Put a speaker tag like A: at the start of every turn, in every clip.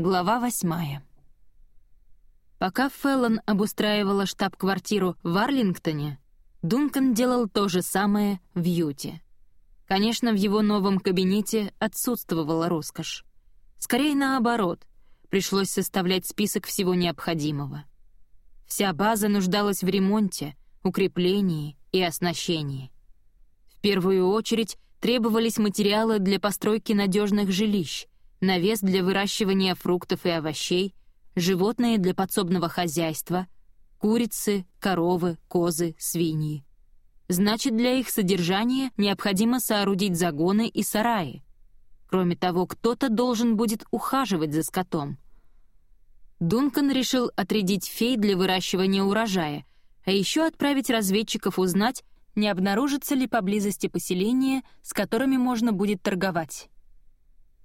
A: Глава восьмая. Пока Феллон обустраивала штаб-квартиру в Арлингтоне, Дункан делал то же самое в Юте. Конечно, в его новом кабинете отсутствовала роскошь. Скорее наоборот, пришлось составлять список всего необходимого. Вся база нуждалась в ремонте, укреплении и оснащении. В первую очередь требовались материалы для постройки надежных жилищ, навес для выращивания фруктов и овощей, животные для подсобного хозяйства, курицы, коровы, козы, свиньи. Значит, для их содержания необходимо соорудить загоны и сараи. Кроме того, кто-то должен будет ухаживать за скотом. Дункан решил отрядить фей для выращивания урожая, а еще отправить разведчиков узнать, не обнаружится ли поблизости поселения, с которыми можно будет торговать.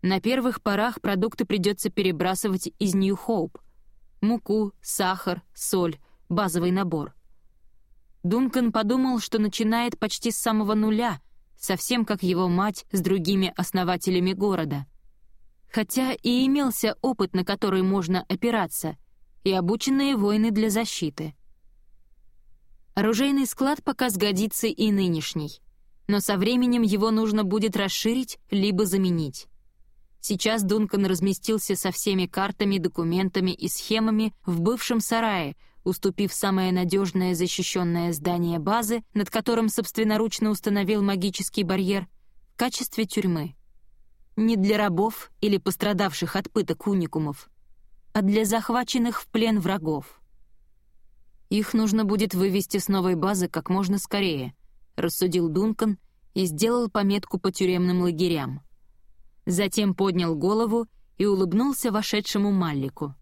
A: На первых порах продукты придется перебрасывать из Нью-Хоуп. Муку, сахар, соль, базовый набор. Дункан подумал, что начинает почти с самого нуля, совсем как его мать с другими основателями города. Хотя и имелся опыт, на который можно опираться, и обученные воины для защиты — Оружейный склад пока сгодится и нынешний, но со временем его нужно будет расширить либо заменить. Сейчас Дункан разместился со всеми картами, документами и схемами в бывшем сарае, уступив самое надежное защищенное здание базы, над которым собственноручно установил магический барьер, в качестве тюрьмы. Не для рабов или пострадавших от пыток уникумов, а для захваченных в плен врагов. «Их нужно будет вывести с новой базы как можно скорее», — рассудил Дункан и сделал пометку по тюремным лагерям. Затем поднял голову и улыбнулся вошедшему Маллику.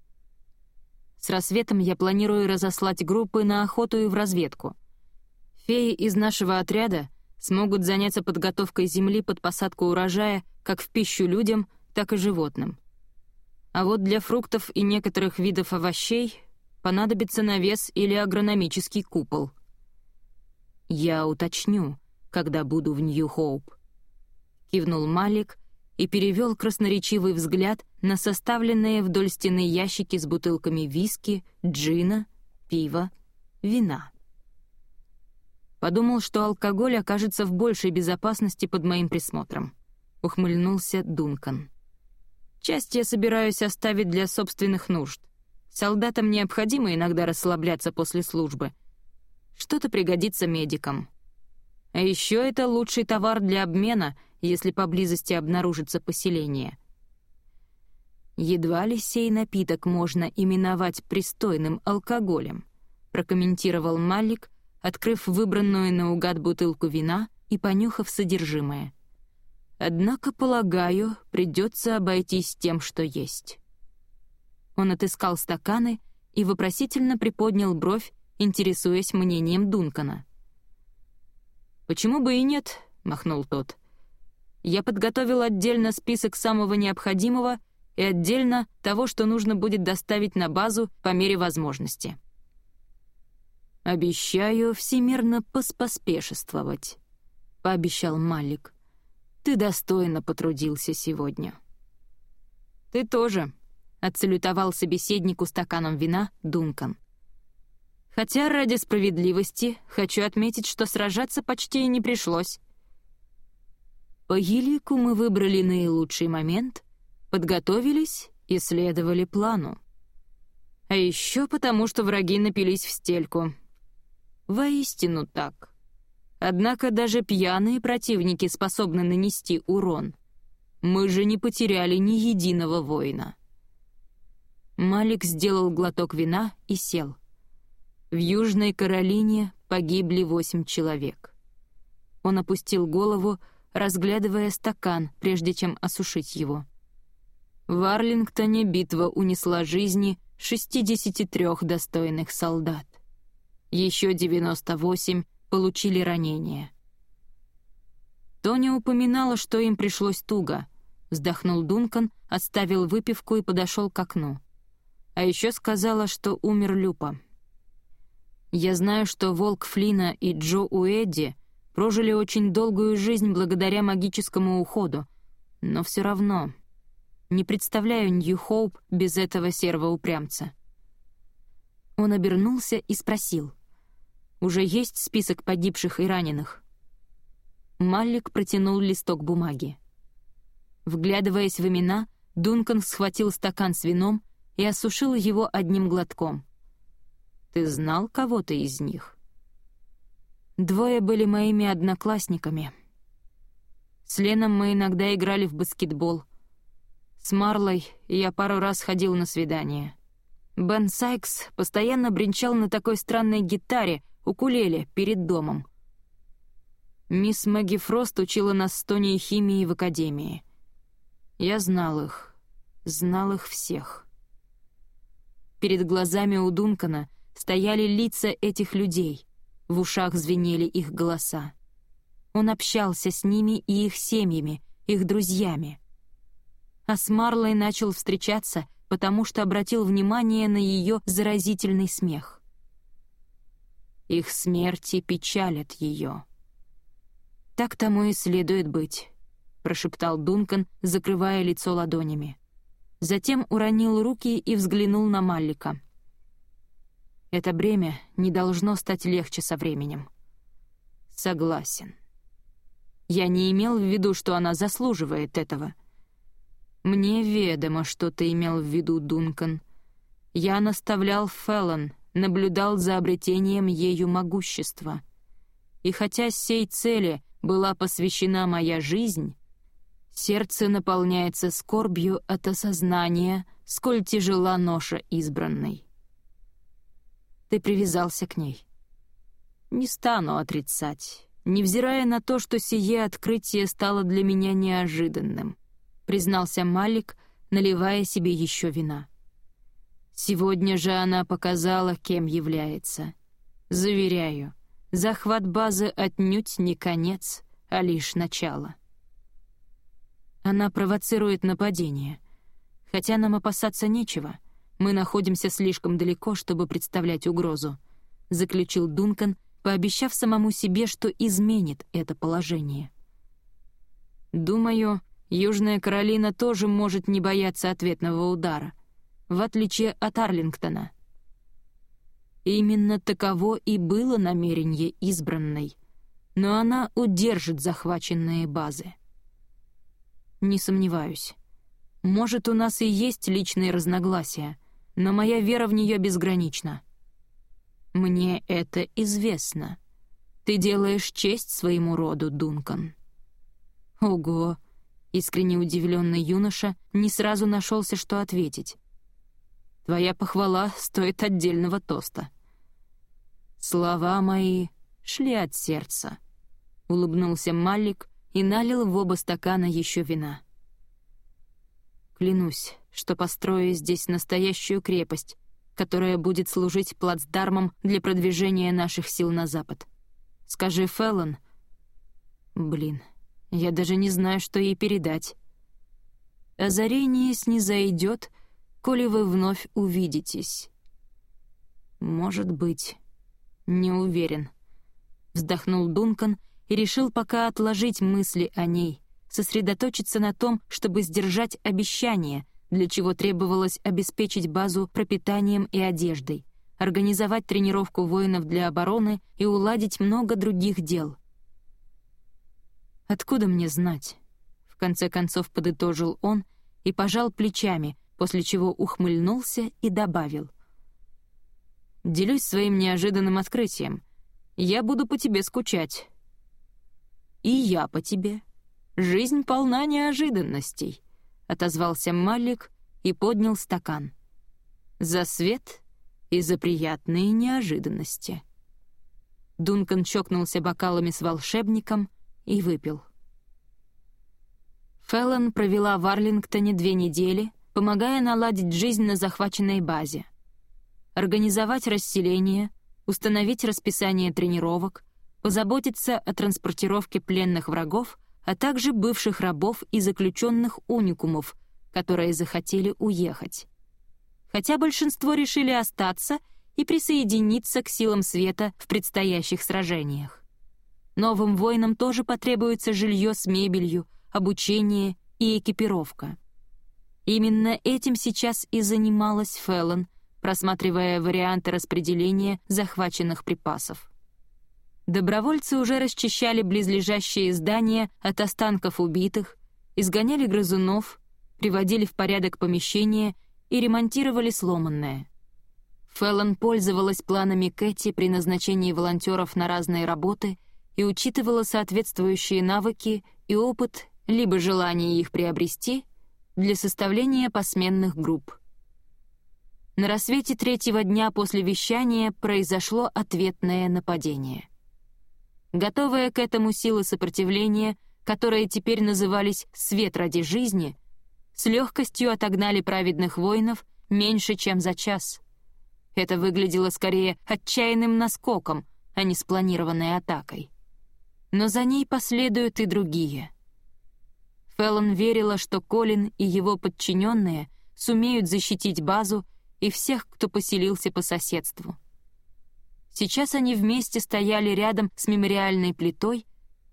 A: «С рассветом я планирую разослать группы на охоту и в разведку. Феи из нашего отряда смогут заняться подготовкой земли под посадку урожая как в пищу людям, так и животным. А вот для фруктов и некоторых видов овощей понадобится навес или агрономический купол. «Я уточню, когда буду в Нью-Хоуп», — кивнул Малик и перевел красноречивый взгляд на составленные вдоль стены ящики с бутылками виски, джина, пива, вина. Подумал, что алкоголь окажется в большей безопасности под моим присмотром. Ухмыльнулся Дункан. Часть я собираюсь оставить для собственных нужд. Солдатам необходимо иногда расслабляться после службы. Что-то пригодится медикам. А еще это лучший товар для обмена, если поблизости обнаружится поселение. Едва ли сей напиток можно именовать пристойным алкоголем, прокомментировал Малик, открыв выбранную наугад бутылку вина и понюхав содержимое. Однако, полагаю, придется обойтись тем, что есть. Он отыскал стаканы и вопросительно приподнял бровь, интересуясь мнением Дункана. «Почему бы и нет?» — махнул тот. «Я подготовил отдельно список самого необходимого и отдельно того, что нужно будет доставить на базу по мере возможности». «Обещаю всемирно поспоспешествовать», — пообещал Малик. «Ты достойно потрудился сегодня». «Ты тоже», отсалютовал собеседнику стаканом вина Дункан. Хотя ради справедливости хочу отметить, что сражаться почти и не пришлось. По елику мы выбрали наилучший момент, подготовились и следовали плану. А еще потому, что враги напились в стельку. Воистину так. Однако даже пьяные противники способны нанести урон. Мы же не потеряли ни единого воина. Малик сделал глоток вина и сел. В Южной Каролине погибли восемь человек. Он опустил голову, разглядывая стакан, прежде чем осушить его. В Арлингтоне битва унесла жизни 63 достойных солдат. Еще 98 получили ранения. Тоня упоминала, что им пришлось туго. Вздохнул Дункан, отставил выпивку и подошел к окну. А еще сказала, что умер Люпа. Я знаю, что Волк Флина и Джо Уэдди прожили очень долгую жизнь благодаря магическому уходу, но все равно Не представляю Нью-Хоуп без этого серого упрямца. Он обернулся и спросил. «Уже есть список погибших и раненых?» Маллик протянул листок бумаги. Вглядываясь в имена, Дункан схватил стакан с вином и осушил его одним глотком. «Ты знал кого-то из них?» «Двое были моими одноклассниками. С Леном мы иногда играли в баскетбол. С Марлой я пару раз ходил на свидание. Бен Сайкс постоянно бренчал на такой странной гитаре, укулеле, перед домом. Мисс Мэгги Фрост учила нас с Тони химии в академии. Я знал их, знал их всех. Перед глазами у Дункана стояли лица этих людей, в ушах звенели их голоса. Он общался с ними и их семьями, их друзьями. А с Марлой начал встречаться, потому что обратил внимание на ее заразительный смех. Их смерти печалят ее. «Так тому и следует быть», — прошептал Дункан, закрывая лицо ладонями. Затем уронил руки и взглянул на Маллика. «Это бремя не должно стать легче со временем». «Согласен». Я не имел в виду, что она заслуживает этого. Мне ведомо, что ты имел в виду, Дункан. Я наставлял Феллон, наблюдал за обретением ею могущества. И хотя сей цели была посвящена моя жизнь, сердце наполняется скорбью от осознания, сколь тяжела ноша избранной. Ты привязался к ней. Не стану отрицать, невзирая на то, что сие открытие стало для меня неожиданным, признался Малик, наливая себе еще вина. Сегодня же она показала, кем является. Заверяю, захват базы отнюдь не конец, а лишь начало. Она провоцирует нападение. Хотя нам опасаться нечего. Мы находимся слишком далеко, чтобы представлять угрозу, заключил Дункан, пообещав самому себе, что изменит это положение. Думаю, Южная Каролина тоже может не бояться ответного удара — в отличие от Арлингтона. Именно таково и было намерение избранной, но она удержит захваченные базы. Не сомневаюсь. Может, у нас и есть личные разногласия, но моя вера в нее безгранична. Мне это известно. Ты делаешь честь своему роду, Дункан. Ого! Искренне удивленный юноша не сразу нашелся, что ответить. Твоя похвала стоит отдельного тоста». «Слова мои шли от сердца», — улыбнулся Маллик и налил в оба стакана еще вина. «Клянусь, что построю здесь настоящую крепость, которая будет служить плацдармом для продвижения наших сил на запад. Скажи, Феллон...» «Блин, я даже не знаю, что ей передать». «Озарение снизойдет», — коли вы вновь увидитесь». «Может быть. Не уверен». Вздохнул Дункан и решил пока отложить мысли о ней, сосредоточиться на том, чтобы сдержать обещание, для чего требовалось обеспечить базу пропитанием и одеждой, организовать тренировку воинов для обороны и уладить много других дел. «Откуда мне знать?» В конце концов подытожил он и пожал плечами, после чего ухмыльнулся и добавил. «Делюсь своим неожиданным открытием. Я буду по тебе скучать». «И я по тебе. Жизнь полна неожиданностей», — отозвался Малик и поднял стакан. «За свет и за приятные неожиданности». Дункан чокнулся бокалами с волшебником и выпил. Феллон провела в Арлингтоне две недели — помогая наладить жизнь на захваченной базе. Организовать расселение, установить расписание тренировок, позаботиться о транспортировке пленных врагов, а также бывших рабов и заключенных уникумов, которые захотели уехать. Хотя большинство решили остаться и присоединиться к силам света в предстоящих сражениях. Новым воинам тоже потребуется жилье с мебелью, обучение и экипировка — Именно этим сейчас и занималась Феллон, просматривая варианты распределения захваченных припасов. Добровольцы уже расчищали близлежащие здания от останков убитых, изгоняли грызунов, приводили в порядок помещения и ремонтировали сломанное. Феллон пользовалась планами Кэти при назначении волонтеров на разные работы и учитывала соответствующие навыки и опыт, либо желание их приобрести, для составления посменных групп. На рассвете третьего дня после вещания произошло ответное нападение. Готовые к этому силы сопротивления, которые теперь назывались «свет ради жизни», с легкостью отогнали праведных воинов меньше, чем за час. Это выглядело скорее отчаянным наскоком, а не спланированной атакой. Но за ней последуют и другие. Феллон верила, что Колин и его подчиненные сумеют защитить базу и всех, кто поселился по соседству. Сейчас они вместе стояли рядом с мемориальной плитой,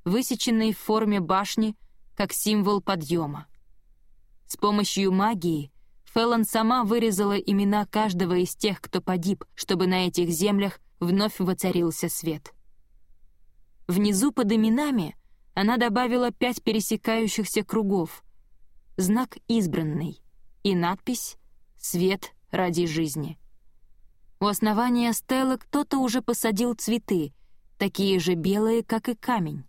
A: высеченной в форме башни, как символ подъема. С помощью магии Феллон сама вырезала имена каждого из тех, кто погиб, чтобы на этих землях вновь воцарился свет. Внизу под именами она добавила пять пересекающихся кругов, знак «Избранный» и надпись «Свет ради жизни». У основания стелы кто-то уже посадил цветы, такие же белые, как и камень.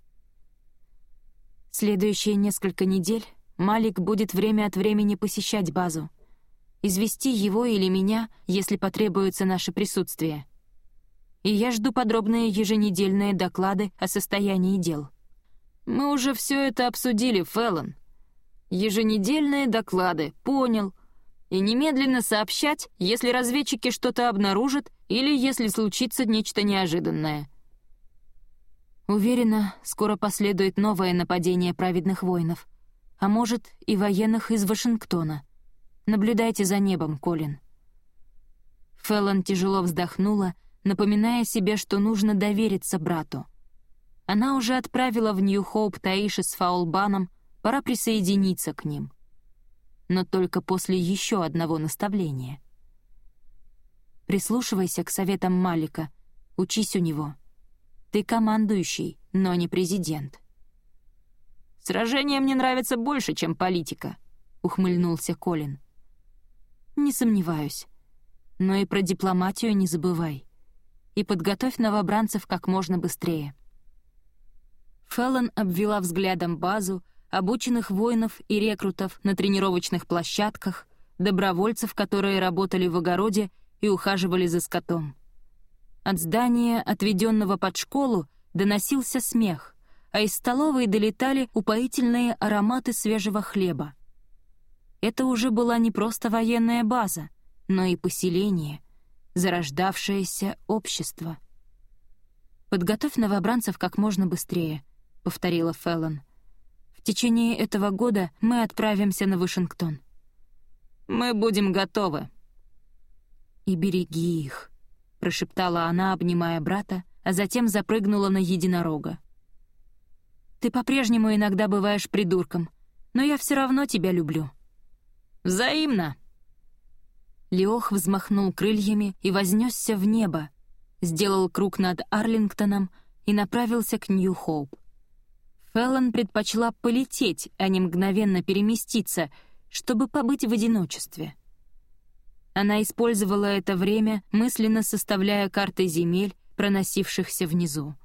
A: Следующие несколько недель Малик будет время от времени посещать базу. Извести его или меня, если потребуется наше присутствие. И я жду подробные еженедельные доклады о состоянии дел. Мы уже все это обсудили, Феллон. Еженедельные доклады, понял и немедленно сообщать, если разведчики что-то обнаружат или если случится нечто неожиданное. Уверена, скоро последует новое нападение праведных воинов, а может и военных из Вашингтона. Наблюдайте за небом, Колин. Феллон тяжело вздохнула, напоминая себе, что нужно довериться брату. Она уже отправила в Нью-Хоуп Таиши с Фаулбаном, пора присоединиться к ним — но только после еще одного наставления. Прислушивайся к советам Малика, учись у него. Ты командующий, но не президент. «Сражение мне нравится больше, чем политика», — ухмыльнулся Колин. «Не сомневаюсь. Но и про дипломатию не забывай. И подготовь новобранцев как можно быстрее». Феллон обвела взглядом базу, обученных воинов и рекрутов на тренировочных площадках, добровольцев, которые работали в огороде и ухаживали за скотом. От здания, отведенного под школу, доносился смех, а из столовой долетали упоительные ароматы свежего хлеба. Это уже была не просто военная база, но и поселение, зарождавшееся общество. «Подготовь новобранцев как можно быстрее», — повторила Феллон. В течение этого года мы отправимся на Вашингтон. Мы будем готовы. И береги их, прошептала она, обнимая брата, а затем запрыгнула на единорога. Ты по-прежнему иногда бываешь придурком, но я все равно тебя люблю. Взаимно. Леох взмахнул крыльями и вознесся в небо, сделал круг над Арлингтоном и направился к Нью-Хоуп. Феллон предпочла полететь, а не мгновенно переместиться, чтобы побыть в одиночестве. Она использовала это время, мысленно составляя карты земель, проносившихся внизу.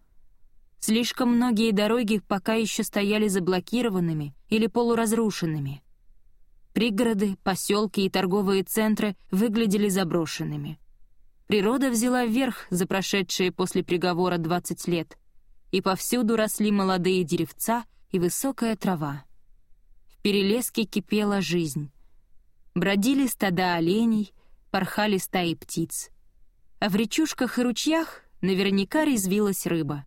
A: Слишком многие дороги пока еще стояли заблокированными или полуразрушенными. Пригороды, поселки и торговые центры выглядели заброшенными. Природа взяла верх за прошедшие после приговора 20 лет — и повсюду росли молодые деревца и высокая трава. В перелеске кипела жизнь. Бродили стада оленей, порхали стаи птиц. А в речушках и ручьях наверняка резвилась рыба.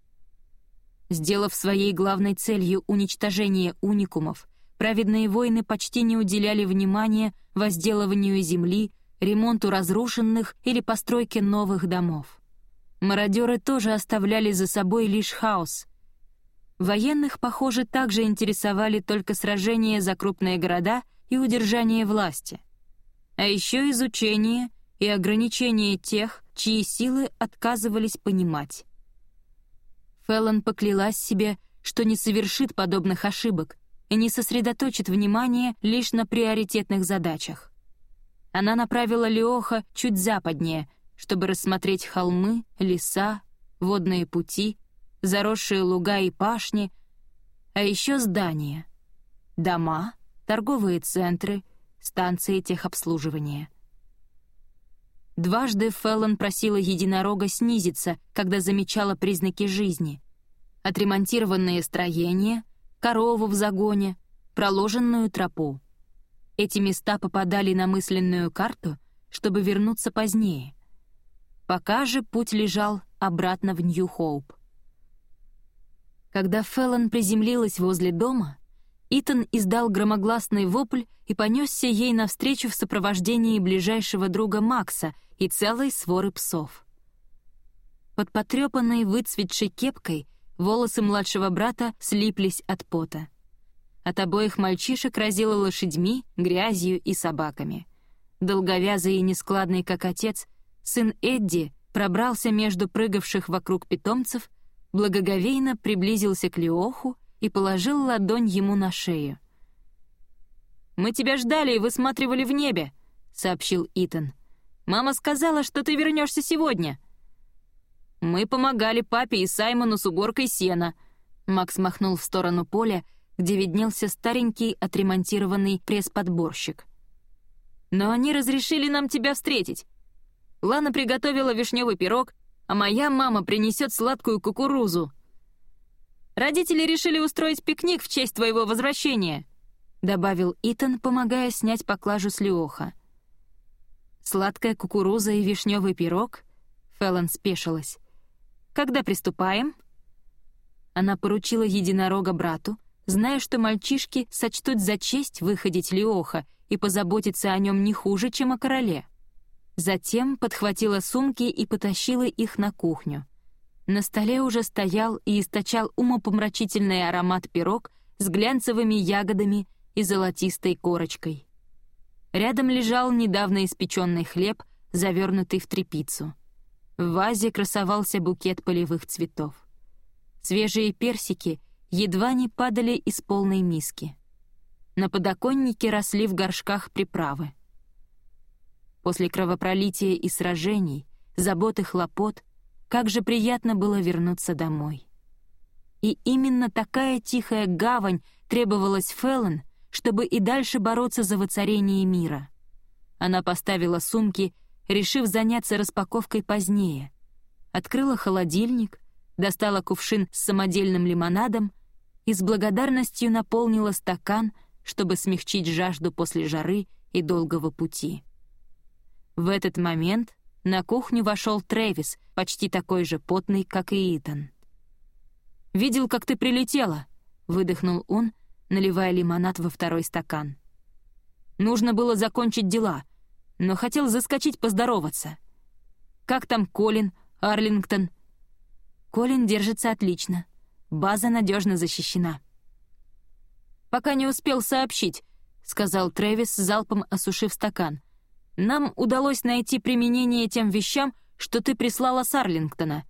A: Сделав своей главной целью уничтожение уникумов, праведные воины почти не уделяли внимания возделыванию земли, ремонту разрушенных или постройке новых домов. Мародеры тоже оставляли за собой лишь хаос. Военных, похоже, также интересовали только сражения за крупные города и удержание власти. А еще изучение и ограничение тех, чьи силы отказывались понимать. Феллон поклялась себе, что не совершит подобных ошибок и не сосредоточит внимание лишь на приоритетных задачах. Она направила Леоха чуть западнее, чтобы рассмотреть холмы, леса, водные пути, заросшие луга и пашни, а еще здания, дома, торговые центры, станции техобслуживания. Дважды Феллон просила единорога снизиться, когда замечала признаки жизни. Отремонтированные строения, корову в загоне, проложенную тропу. Эти места попадали на мысленную карту, чтобы вернуться позднее. Пока же путь лежал обратно в Нью-Хоуп. Когда Феллон приземлилась возле дома, Итан издал громогласный вопль и понесся ей навстречу в сопровождении ближайшего друга Макса и целой своры псов. Под потрепанной выцветшей кепкой волосы младшего брата слиплись от пота. От обоих мальчишек разило лошадьми, грязью и собаками. Долговязый и нескладный, как отец, сын Эдди пробрался между прыгавших вокруг питомцев благоговейно приблизился к Леоху и положил ладонь ему на шею. «Мы тебя ждали и высматривали в небе», — сообщил Итан. «Мама сказала, что ты вернешься сегодня». «Мы помогали папе и Саймону с уборкой сена», — Макс махнул в сторону поля, где виднелся старенький отремонтированный пресс-подборщик. «Но они разрешили нам тебя встретить. Лана приготовила вишневый пирог, а моя мама принесет сладкую кукурузу. Родители решили устроить пикник в честь твоего возвращения», — добавил Итан, помогая снять поклажу с Леоха. «Сладкая кукуруза и вишневый пирог?» Феллон спешилась. «Когда приступаем?» Она поручила единорога брату, зная, что мальчишки сочтут за честь выходить Леоха и позаботиться о нем не хуже, чем о короле. Затем подхватила сумки и потащила их на кухню. На столе уже стоял и источал умопомрачительный аромат пирог с глянцевыми ягодами и золотистой корочкой. Рядом лежал недавно испеченный хлеб, завернутый в тряпицу. В вазе красовался букет полевых цветов. Свежие персики едва не падали из полной миски. На подоконнике росли в горшках приправы — После кровопролития и сражений, забот и хлопот, как же приятно было вернуться домой. И именно такая тихая гавань требовалась Феллон, чтобы и дальше бороться за воцарение мира. Она поставила сумки, решив заняться распаковкой позднее. Открыла холодильник, достала кувшин с самодельным лимонадом и с благодарностью наполнила стакан, чтобы смягчить жажду после жары и долгого пути. В этот момент на кухню вошел Трэвис, почти такой же потный, как и Итан. «Видел, как ты прилетела», — выдохнул он, наливая лимонад во второй стакан. «Нужно было закончить дела, но хотел заскочить поздороваться. Как там Колин, Арлингтон?» «Колин держится отлично. База надежно защищена». «Пока не успел сообщить», — сказал Трэвис, залпом осушив стакан — нам удалось найти применение тем вещам, что ты прислала с Арлингтона.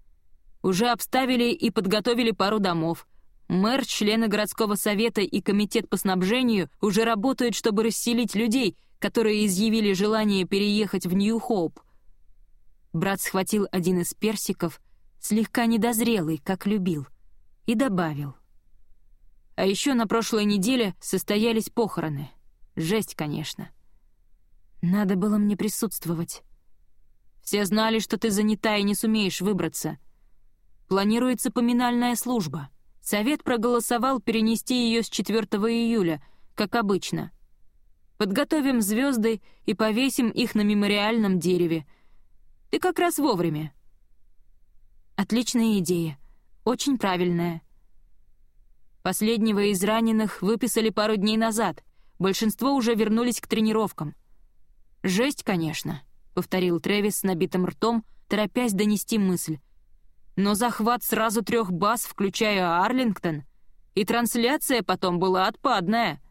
A: Уже обставили и подготовили пару домов. Мэр, члены городского совета и комитет по снабжению уже работают, чтобы расселить людей, которые изъявили желание переехать в Нью-Хоуп. Брат схватил один из персиков, слегка недозрелый, как любил, и добавил. А еще на прошлой неделе состоялись похороны. Жесть, конечно. Надо было мне присутствовать. Все знали, что ты занята и не сумеешь выбраться. Планируется поминальная служба. Совет проголосовал перенести ее с 4 июля, как обычно. Подготовим звезды и повесим их на мемориальном дереве. Ты как раз вовремя. Отличная идея. Очень правильная. Последнего из раненых выписали пару дней назад. Большинство уже вернулись к тренировкам. «Жесть, конечно», — повторил Трэвис с набитым ртом, торопясь донести мысль. «Но захват сразу трех баз, включая Арлингтон, и трансляция потом была отпадная».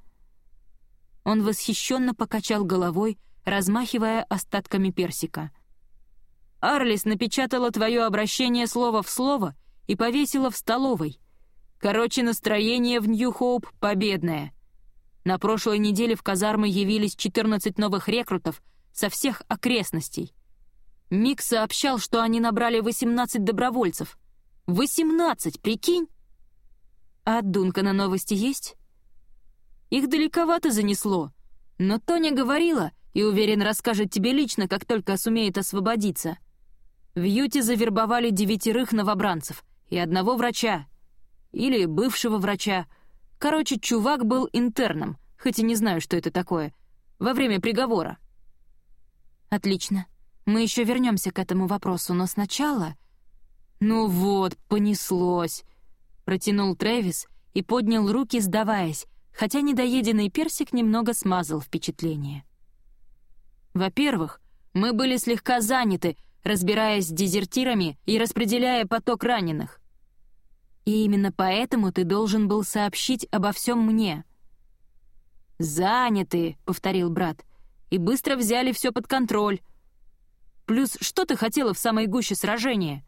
A: Он восхищенно покачал головой, размахивая остатками персика. «Арлис напечатала твое обращение слово в слово и повесила в столовой. Короче, настроение в Нью-Хоуп победное. На прошлой неделе в казармы явились 14 новых рекрутов со всех окрестностей. Мик сообщал, что они набрали 18 добровольцев. 18, прикинь? А от Дункана новости есть? Их далековато занесло, но Тоня говорила и, уверен, расскажет тебе лично, как только сумеет освободиться. В Юте завербовали девятерых новобранцев и одного врача. Или бывшего врача. Короче, чувак был интерном, хоть и не знаю, что это такое, во время приговора. Отлично. Мы еще вернемся к этому вопросу, но сначала... Ну вот, понеслось. Протянул Трэвис и поднял руки, сдаваясь, хотя недоеденный персик немного смазал впечатление. Во-первых, мы были слегка заняты, разбираясь с дезертирами и распределяя поток раненых. И именно поэтому ты должен был сообщить обо всем мне. «Заняты», — повторил брат, — «и быстро взяли все под контроль. Плюс что ты хотела в самой гуще сражения?»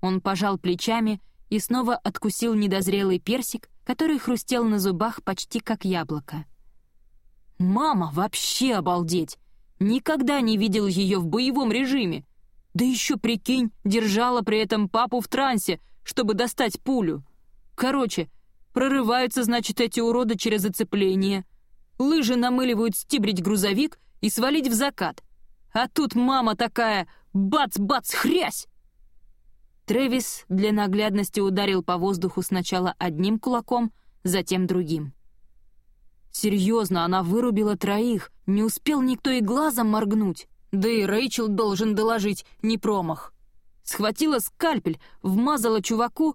A: Он пожал плечами и снова откусил недозрелый персик, который хрустел на зубах почти как яблоко. «Мама, вообще обалдеть! Никогда не видел ее в боевом режиме! Да еще, прикинь, держала при этом папу в трансе, чтобы достать пулю. Короче, прорываются, значит, эти уроды через оцепление. Лыжи намыливают стибрить грузовик и свалить в закат. А тут мама такая «бац-бац, хрясь!» Трэвис для наглядности ударил по воздуху сначала одним кулаком, затем другим. Серьезно, она вырубила троих, не успел никто и глазом моргнуть. Да и Рэйчел должен доложить, не промах. Схватила скальпель, вмазала чуваку,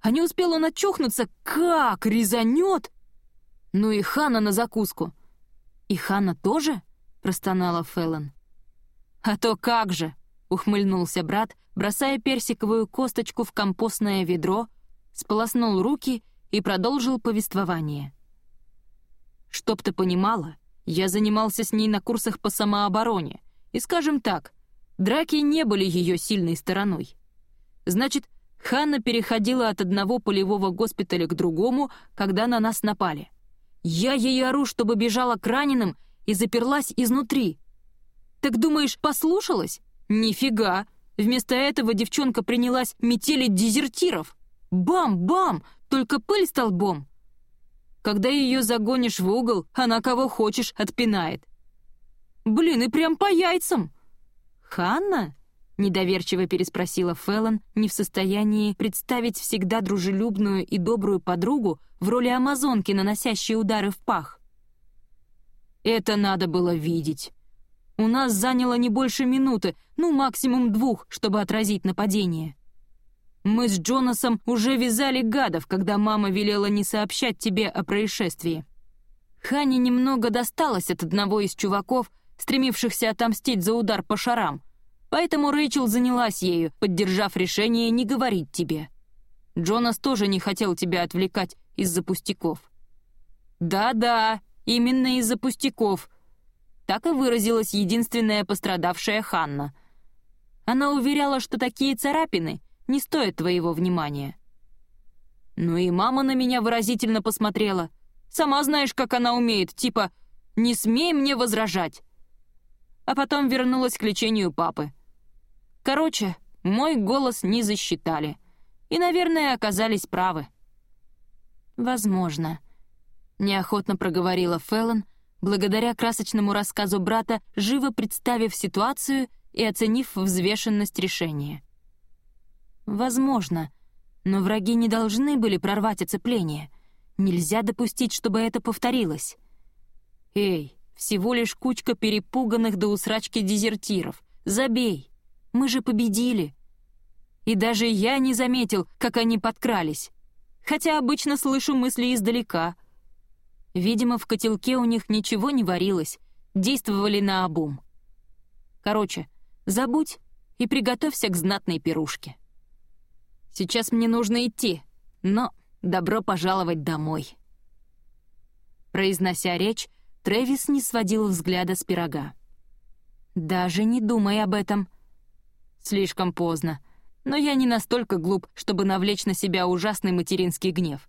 A: а не успел он очухнуться, как резанет! Ну и Хана на закуску. «И Хана тоже?» — простонала Феллон. «А то как же!» — ухмыльнулся брат, бросая персиковую косточку в компостное ведро, сполоснул руки и продолжил повествование. «Чтоб ты понимала, я занимался с ней на курсах по самообороне, и, скажем так, драки не были ее сильной стороной. Значит, Ханна переходила от одного полевого госпиталя к другому, когда на нас напали. Я ей ору, чтобы бежала к раненым и заперлась изнутри. Так думаешь, послушалась? Нифига! Вместо этого девчонка принялась метелить дезертиров. Бам-бам! Только пыль столбом. Когда ее загонишь в угол, она кого хочешь отпинает. Блин, и прям по яйцам. Ханна? Недоверчиво переспросила Феллон, не в состоянии представить всегда дружелюбную и добрую подругу в роли амазонки, наносящей удары в пах. Это надо было видеть. У нас заняло не больше минуты, ну максимум двух, чтобы отразить нападение. Мы с Джонасом уже вязали гадов, когда мама велела не сообщать тебе о происшествии. Хане немного досталось от одного из чуваков, стремившихся отомстить за удар по шарам, поэтому Рэйчел занялась ею, поддержав решение не говорить тебе. Джонас тоже не хотел тебя отвлекать из-за пустяков. «Да-да, именно из-за пустяков», так и выразилась единственная пострадавшая Ханна. Она уверяла, что такие царапины не стоят твоего внимания. Ну и мама на меня выразительно посмотрела. Сама знаешь, как она умеет, типа «не смей мне возражать». А потом вернулась к лечению папы. Короче, мой голос не засчитали. И, наверное, оказались правы. «Возможно», — неохотно проговорила Феллон, благодаря красочному рассказу брата, живо представив ситуацию и оценив взвешенность решения. Возможно, но враги не должны были прорвать оцепление. Нельзя допустить, чтобы это повторилось. Эй, всего лишь кучка перепуганных до усрачки дезертиров. Забей. Мы же победили. И даже я не заметил, как они подкрались. Хотя обычно слышу мысли издалека — Видимо, в котелке у них ничего не варилось, действовали на обум. Короче, забудь и приготовься к знатной пирушке. Сейчас мне нужно идти, но добро пожаловать домой. Произнося речь, Трэвис не сводил взгляда с пирога. «Даже не думай об этом». «Слишком поздно. Но я не настолько глуп, чтобы навлечь на себя ужасный материнский гнев».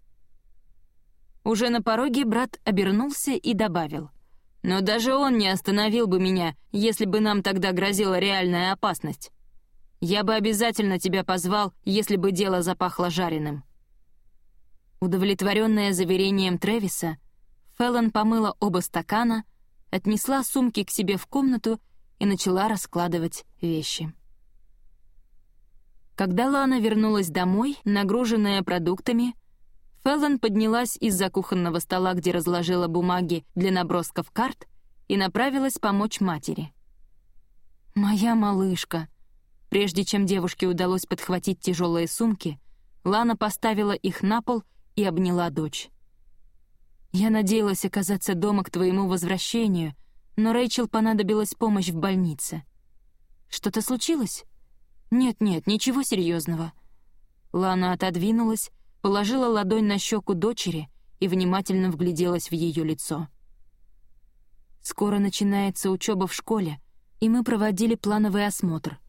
A: Уже на пороге брат обернулся и добавил. «Но даже он не остановил бы меня, если бы нам тогда грозила реальная опасность. Я бы обязательно тебя позвал, если бы дело запахло жареным». Удовлетворенная заверением Трэвиса, Феллон помыла оба стакана, отнесла сумки к себе в комнату и начала раскладывать вещи. Когда Лана вернулась домой, нагруженная продуктами, Феллон поднялась из-за кухонного стола, где разложила бумаги для набросков карт, и направилась помочь матери. «Моя малышка!» Прежде чем девушке удалось подхватить тяжелые сумки, Лана поставила их на пол и обняла дочь. «Я надеялась оказаться дома к твоему возвращению, но Рэйчел понадобилась помощь в больнице. Что-то случилось? Нет-нет, ничего серьезного. Лана отодвинулась, положила ладонь на щеку дочери и внимательно вгляделась в ее лицо. Скоро начинается учеба в школе, и мы проводили плановый осмотр.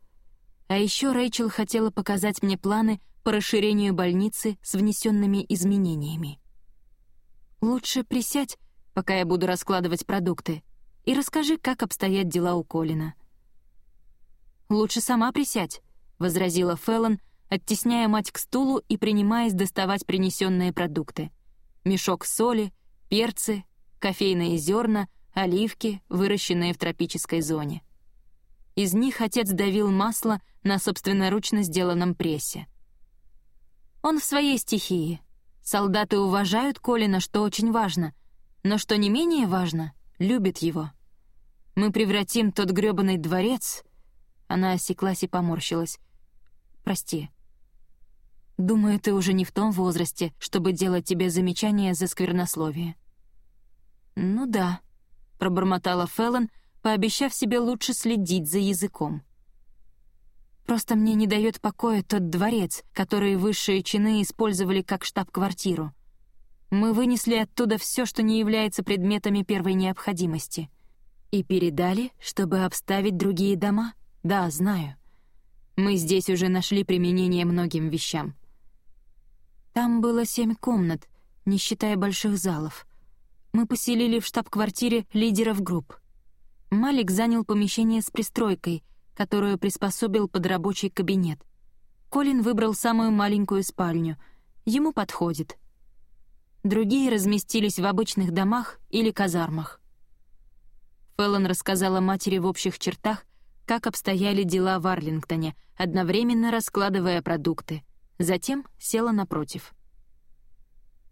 A: А еще Рэйчел хотела показать мне планы по расширению больницы с внесенными изменениями. «Лучше присядь, пока я буду раскладывать продукты, и расскажи, как обстоят дела у Колина». «Лучше сама присядь», — возразила Феллон, оттесняя мать к стулу и принимаясь доставать принесенные продукты. Мешок соли, перцы, кофейные зерна, оливки, выращенные в тропической зоне. Из них отец давил масло на собственноручно сделанном прессе. Он в своей стихии, Солдаты уважают Колина, что очень важно, но что не менее важно, любят его. Мы превратим тот грёбаный дворец... Она осеклась и поморщилась. «Прости. Думаю, ты уже не в том возрасте, чтобы делать тебе замечания за сквернословие». «Ну да», — пробормотала Феллон, пообещав себе лучше следить за языком. Просто мне не дает покоя тот дворец, который высшие чины использовали как штаб-квартиру. Мы вынесли оттуда все, что не является предметами первой необходимости. И передали, чтобы обставить другие дома? Да, знаю. Мы здесь уже нашли применение многим вещам. Там было семь комнат, не считая больших залов. Мы поселили в штаб-квартире лидеров групп. Малик занял помещение с пристройкой — которую приспособил под рабочий кабинет. Колин выбрал самую маленькую спальню. Ему подходит. Другие разместились в обычных домах или казармах. Феллон рассказала матери в общих чертах, как обстояли дела в Арлингтоне, одновременно раскладывая продукты. Затем села напротив.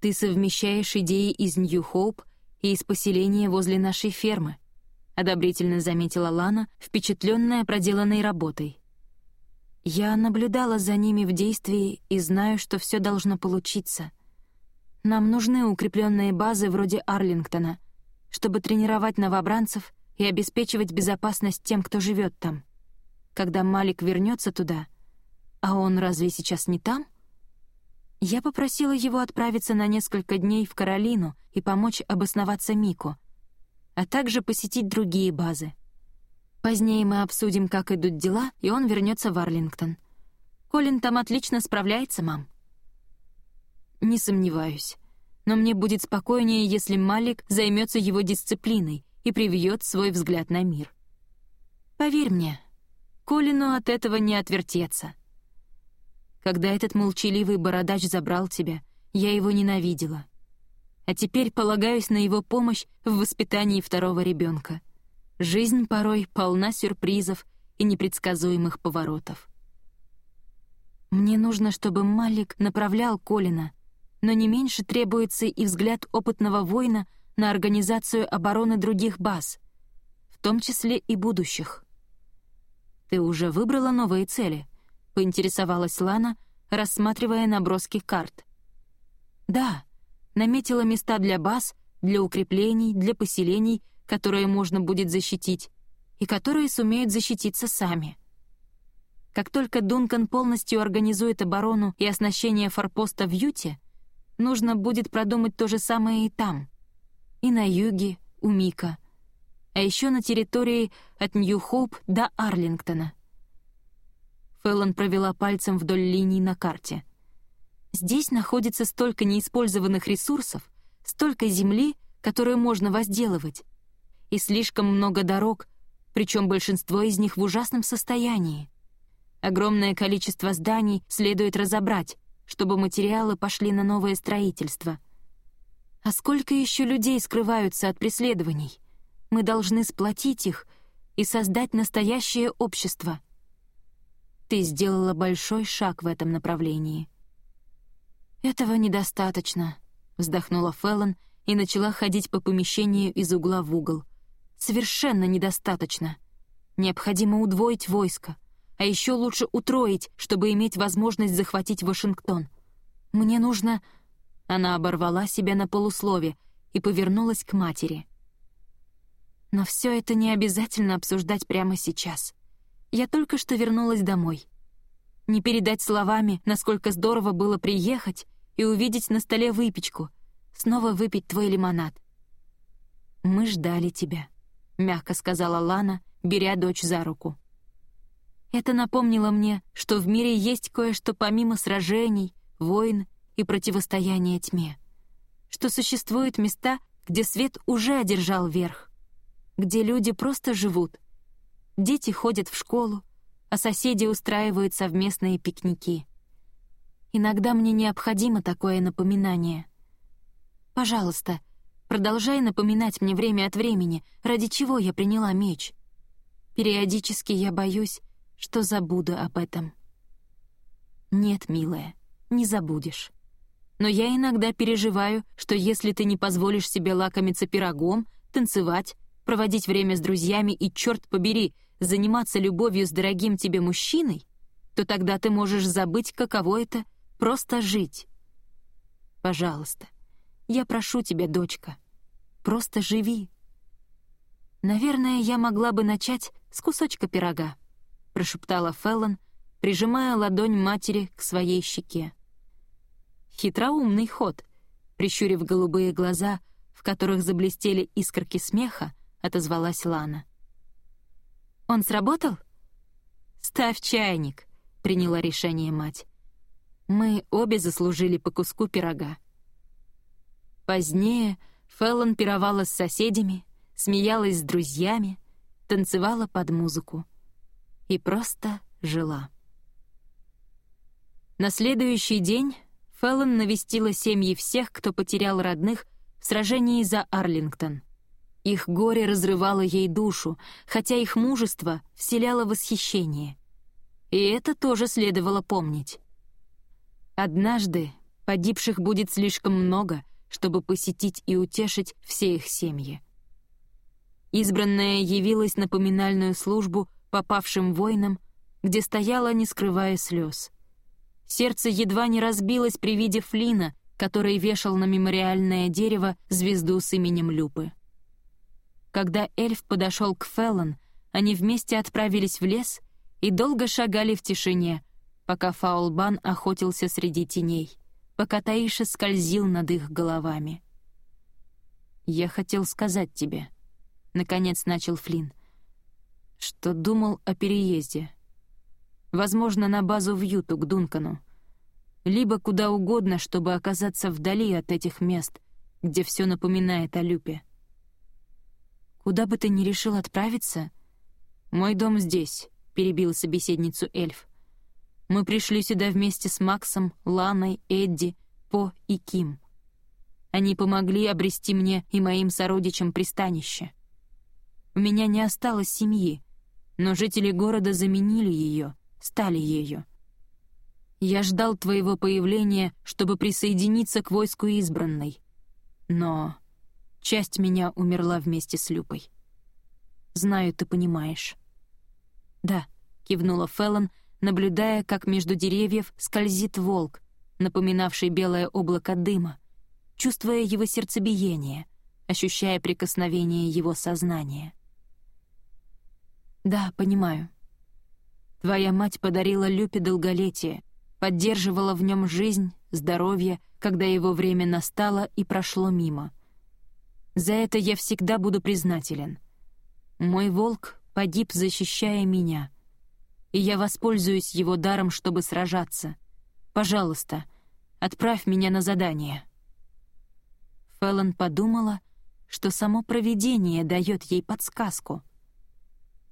A: «Ты совмещаешь идеи из Нью-Хоуп и из поселения возле нашей фермы. — одобрительно заметила Лана, впечатленная проделанной работой. «Я наблюдала за ними в действии и знаю, что все должно получиться. Нам нужны укрепленные базы вроде Арлингтона, чтобы тренировать новобранцев и обеспечивать безопасность тем, кто живет там. Когда Малик вернется туда, а он разве сейчас не там?» Я попросила его отправиться на несколько дней в Каролину и помочь обосноваться Мику — а также посетить другие базы. Позднее мы обсудим, как идут дела, и он вернется в Арлингтон. Колин там отлично справляется, мам. Не сомневаюсь. Но мне будет спокойнее, если Малик займется его дисциплиной и привьет свой взгляд на мир. Поверь мне, Колину от этого не отвертеться. Когда этот молчаливый бородач забрал тебя, я его ненавидела а теперь полагаюсь на его помощь в воспитании второго ребенка. Жизнь порой полна сюрпризов и непредсказуемых поворотов. Мне нужно, чтобы Малик направлял Колина, но не меньше требуется и взгляд опытного воина на организацию обороны других баз, в том числе и будущих. «Ты уже выбрала новые цели?» — поинтересовалась Лана, рассматривая наброски карт. «Да», наметила места для баз, для укреплений, для поселений, которые можно будет защитить, и которые сумеют защититься сами. Как только Дункан полностью организует оборону и оснащение форпоста в Юте, нужно будет продумать то же самое и там. И на юге, у Мика, а еще на территории от Нью-Хоуп до Арлингтона. Фэллон провела пальцем вдоль линий на карте. Здесь находится столько неиспользованных ресурсов, столько земли, которую можно возделывать, и слишком много дорог, причем большинство из них в ужасном состоянии. Огромное количество зданий следует разобрать, чтобы материалы пошли на новое строительство. А сколько еще людей скрываются от преследований? Мы должны сплотить их и создать настоящее общество. Ты сделала большой шаг в этом направлении. «Этого недостаточно», — вздохнула Феллон и начала ходить по помещению из угла в угол. «Совершенно недостаточно. Необходимо удвоить войско, а еще лучше утроить, чтобы иметь возможность захватить Вашингтон. Мне нужно...» Она оборвала себя на полуслове и повернулась к матери. «Но все это не обязательно обсуждать прямо сейчас. Я только что вернулась домой. Не передать словами, насколько здорово было приехать и увидеть на столе выпечку, снова выпить твой лимонад. «Мы ждали тебя», — мягко сказала Лана, беря дочь за руку. Это напомнило мне, что в мире есть кое-что помимо сражений, войн и противостояния тьме. Что существуют места, где свет уже одержал верх, где люди просто живут. Дети ходят в школу, а соседи устраивают совместные пикники. Иногда мне необходимо такое напоминание. Пожалуйста, продолжай напоминать мне время от времени, ради чего я приняла меч. Периодически я боюсь, что забуду об этом. Нет, милая, не забудешь. Но я иногда переживаю, что если ты не позволишь себе лакомиться пирогом, танцевать, проводить время с друзьями и, черт побери, заниматься любовью с дорогим тебе мужчиной, то тогда ты можешь забыть, каково это — просто жить. Пожалуйста, я прошу тебя, дочка, просто живи. Наверное, я могла бы начать с кусочка пирога. — прошептала Феллон, прижимая ладонь матери к своей щеке. Хитроумный ход, прищурив голубые глаза, в которых заблестели искорки смеха, отозвалась Лана. «Он сработал?» «Ставь чайник», — приняла решение мать. «Мы обе заслужили по куску пирога». Позднее Феллон пировала с соседями, смеялась с друзьями, танцевала под музыку и просто жила. На следующий день Феллон навестила семьи всех, кто потерял родных в сражении за Арлингтон. Их горе разрывало ей душу, хотя их мужество вселяло восхищение. И это тоже следовало помнить. Однажды погибших будет слишком много, чтобы посетить и утешить все их семьи. Избранная явилась на поминальную службу попавшим воинам, где стояла, не скрывая слез. Сердце едва не разбилось при виде Флина, который вешал на мемориальное дерево звезду с именем Люпы. Когда эльф подошел к Феллон, они вместе отправились в лес и долго шагали в тишине, пока Фаулбан охотился среди теней, пока Таиша скользил над их головами. «Я хотел сказать тебе», — наконец начал Флинн, что думал о переезде. Возможно, на базу в Юту к Дункану. Либо куда угодно, чтобы оказаться вдали от этих мест, где все напоминает о Люпе. «Куда бы ты ни решил отправиться?» «Мой дом здесь», — перебил собеседницу эльф. «Мы пришли сюда вместе с Максом, Ланой, Эдди, По и Ким. Они помогли обрести мне и моим сородичам пристанище. У меня не осталось семьи, но жители города заменили ее, стали ею. Я ждал твоего появления, чтобы присоединиться к войску избранной. Но часть меня умерла вместе с Люпой. Знаю, ты понимаешь. Да, кивнула Феллон, наблюдая, как между деревьев скользит волк, напоминавший белое облако дыма, чувствуя его сердцебиение, ощущая прикосновение его сознания. «Да, понимаю. Твоя мать подарила Люпе долголетие, поддерживала в нем жизнь, здоровье, когда его время настало и прошло мимо. За это я всегда буду признателен. Мой волк погиб, защищая меня, и я воспользуюсь его даром, чтобы сражаться. Пожалуйста, отправь меня на задание». Фэллон подумала, что само провидение дает ей подсказку.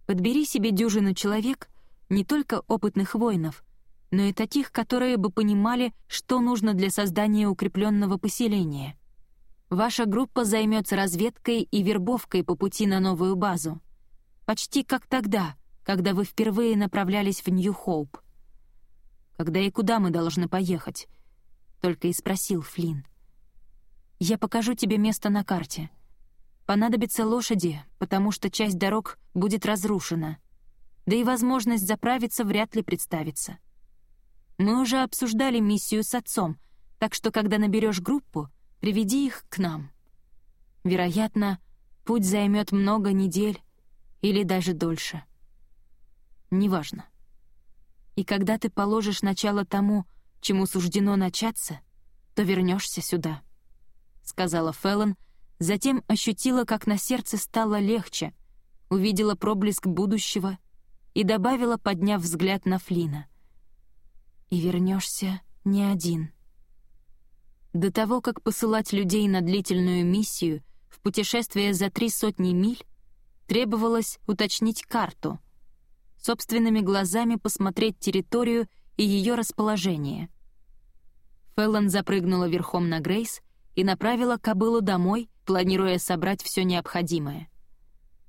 A: Подбери себе дюжину человек, не только опытных воинов, но и таких, которые бы понимали, что нужно для создания укрепленного поселения. Ваша группа займется разведкой и вербовкой по пути на новую базу. Почти как тогда, когда вы впервые направлялись в Нью-Хоуп. «Когда и куда мы должны поехать?» — только и спросил Флинн. «Я покажу тебе место на карте. Понадобятся лошади, потому что часть дорог будет разрушена. Да и возможность заправиться вряд ли представится. Мы уже обсуждали миссию с отцом, так что, когда наберешь группу, приведи их к нам. Вероятно, путь займет много недель или даже дольше. Неважно. И когда ты положишь начало тому, чему суждено начаться, то вернешься сюда», — сказала Феллон, затем ощутила, как на сердце стало легче, увидела проблеск будущего и добавила, подняв взгляд на Флина. «И вернешься не один». До того, как посылать людей на длительную миссию в путешествие за три сотни миль, требовалось уточнить карту, собственными глазами посмотреть территорию и ее расположение. Феллон запрыгнула верхом на Грейс и направила кобылу домой, планируя собрать все необходимое.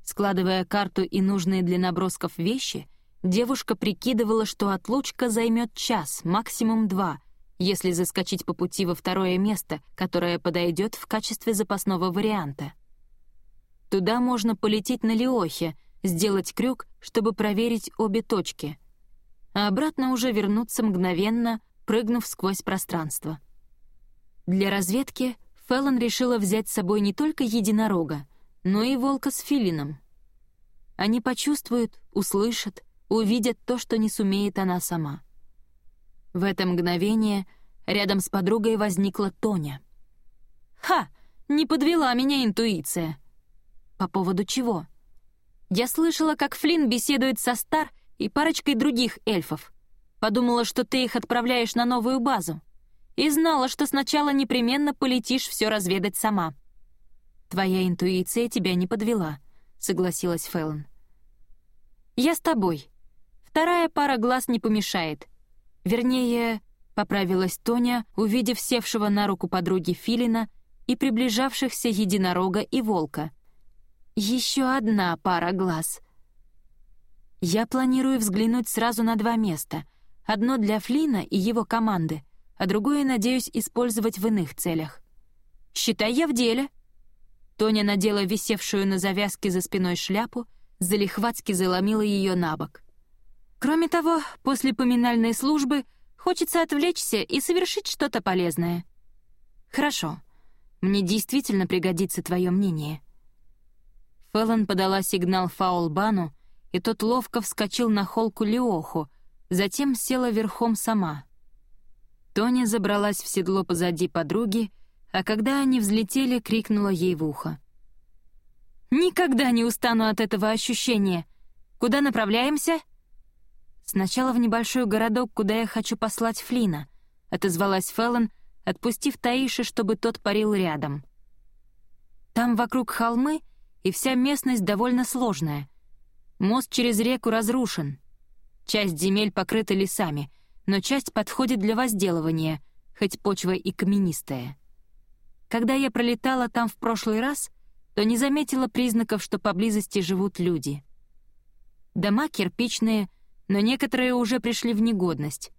A: Складывая карту и нужные для набросков вещи, девушка прикидывала, что отлучка займет час, максимум два — если заскочить по пути во второе место, которое подойдет в качестве запасного варианта. Туда можно полететь на Леохе, сделать крюк, чтобы проверить обе точки, а обратно уже вернуться мгновенно, прыгнув сквозь пространство. Для разведки Феллон решила взять с собой не только единорога, но и волка с филином. Они почувствуют, услышат, увидят то, что не сумеет она сама — в это мгновение рядом с подругой возникла Тоня. «Ха! Не подвела меня интуиция!» «По поводу чего?» «Я слышала, как Флинн беседует со Стар и парочкой других эльфов. Подумала, что ты их отправляешь на новую базу. И знала, что сначала непременно полетишь все разведать сама». «Твоя интуиция тебя не подвела», — согласилась Фэллон. «Я с тобой. Вторая пара глаз не помешает. Вернее, поправилась Тоня, увидев севшего на руку подруги Филина и приближавшихся единорога и волка. «Еще одна пара глаз». «Я планирую взглянуть сразу на два места. Одно для Флина и его команды, а другое, надеюсь, использовать в иных целях. Считай, я в деле». Тоня надела висевшую на завязке за спиной шляпу, залихватски заломила ее на бок. Кроме того, после поминальной службы хочется отвлечься и совершить что-то полезное. Хорошо. Мне действительно пригодится твое мнение. Фэллон подала сигнал Фаулбану, и тот ловко вскочил на холку Леоху, затем села верхом сама. Тоня забралась в седло позади подруги, а когда они взлетели, крикнула ей в ухо. «Никогда не устану от этого ощущения! Куда направляемся?» «Сначала в небольшой городок, куда я хочу послать Флина», — отозвалась Феллон, отпустив Таиши, чтобы тот парил рядом. «Там вокруг холмы, и вся местность довольно сложная. Мост через реку разрушен. Часть земель покрыта лесами, но часть подходит для возделывания, хоть почва и каменистая. Когда я пролетала там в прошлый раз, то не заметила признаков, что поблизости живут люди. Дома кирпичные — но некоторые уже пришли в негодность.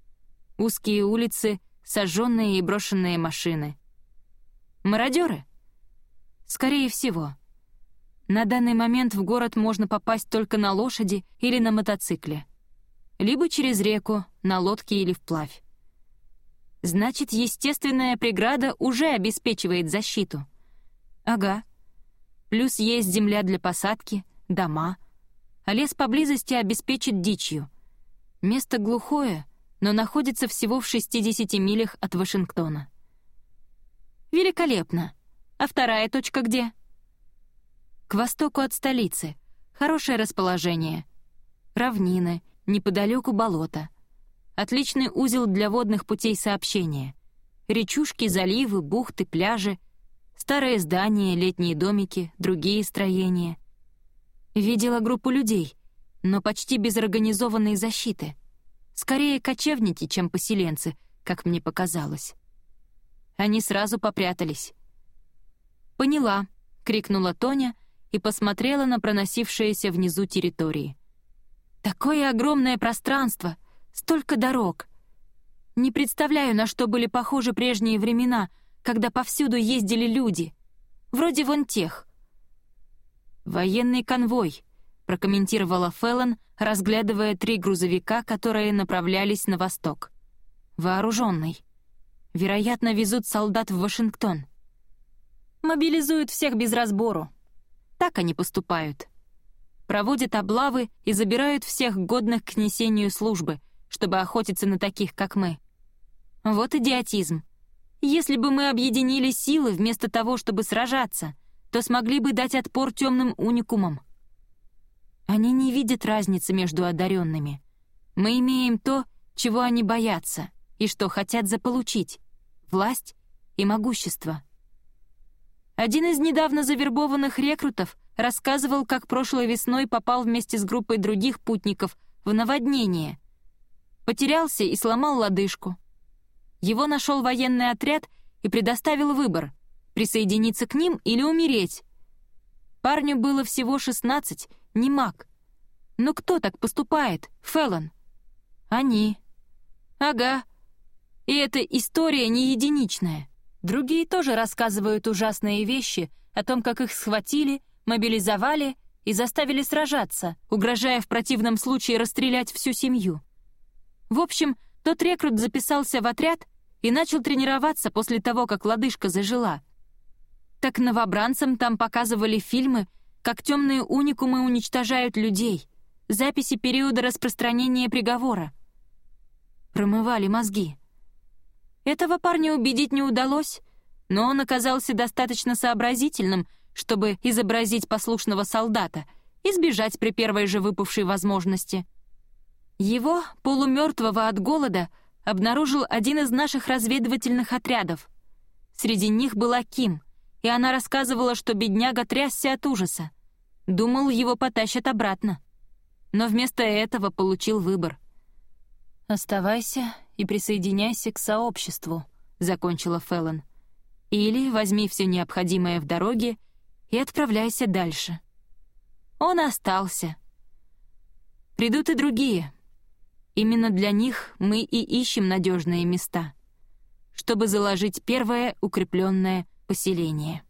A: Узкие улицы, сожженные и брошенные машины. Мародеры? Скорее всего. На данный момент в город можно попасть только на лошади или на мотоцикле. Либо через реку, на лодке или вплавь. Значит, естественная преграда уже обеспечивает защиту. Ага. Плюс есть земля для посадки, дома, а лес поблизости обеспечит дичью. Место глухое, но находится всего в 60 милях от Вашингтона. Великолепно. А вторая точка где? К востоку от столицы. Хорошее расположение. Равнины, неподалеку болото. Отличный узел для водных путей сообщения. Речушки, заливы, бухты, пляжи. Старые здания, летние домики, другие строения. Видела группу людей, но почти без организованной защиты. Скорее кочевники, чем поселенцы, как мне показалось. Они сразу попрятались. «Поняла», — крикнула Тоня и посмотрела на проносившиеся внизу территории. «Такое огромное пространство, столько дорог. Не представляю, на что были похожи прежние времена, когда повсюду ездили люди. Вроде вон тех». «Военный конвой», — прокомментировала Феллон, разглядывая три грузовика, которые направлялись на восток. «Вооруженный. Вероятно, везут солдат в Вашингтон. Мобилизуют всех без разбору. Так они поступают. Проводят облавы и забирают всех годных к несению службы, чтобы охотиться на таких, как мы. Вот идиотизм. Если бы мы объединили силы вместо того, чтобы сражаться, то смогли бы дать отпор темным уникумам. Они не видят разницы между одаренными. Мы имеем то, чего они боятся, и что хотят заполучить — власть и могущество. Один из недавно завербованных рекрутов рассказывал, как прошлой весной попал вместе с группой других путников в наводнение. Потерялся и сломал лодыжку. Его нашел военный отряд и предоставил выбор — присоединиться к ним или умереть. Парню было всего 16, не маг. Но кто так поступает, Феллон? Они. Ага. И эта история не единичная. Другие тоже рассказывают ужасные вещи о том, как их схватили, мобилизовали и заставили сражаться, угрожая в противном случае расстрелять всю семью. В общем, тот рекрут записался в отряд и начал тренироваться после того, как лодыжка зажила. Так новобранцам там показывали фильмы, как темные уникумы уничтожают людей, записи периода распространения приговора. Промывали мозги. Этого парня убедить не удалось, но он оказался достаточно сообразительным, чтобы изобразить послушного солдата и сбежать при первой же выпавшей возможности. Его, полумертвого от голода, обнаружил один из наших разведывательных отрядов. Среди них была Ким, и она рассказывала, что бедняга трясся от ужаса. Думал, его потащат обратно. Но вместо этого получил выбор. «Оставайся и присоединяйся к сообществу», — закончила Феллон. «Или возьми все необходимое в дороге и отправляйся дальше». Он остался. Придут и другие. Именно для них мы и ищем надежные места, чтобы заложить первое укрепленное поселение.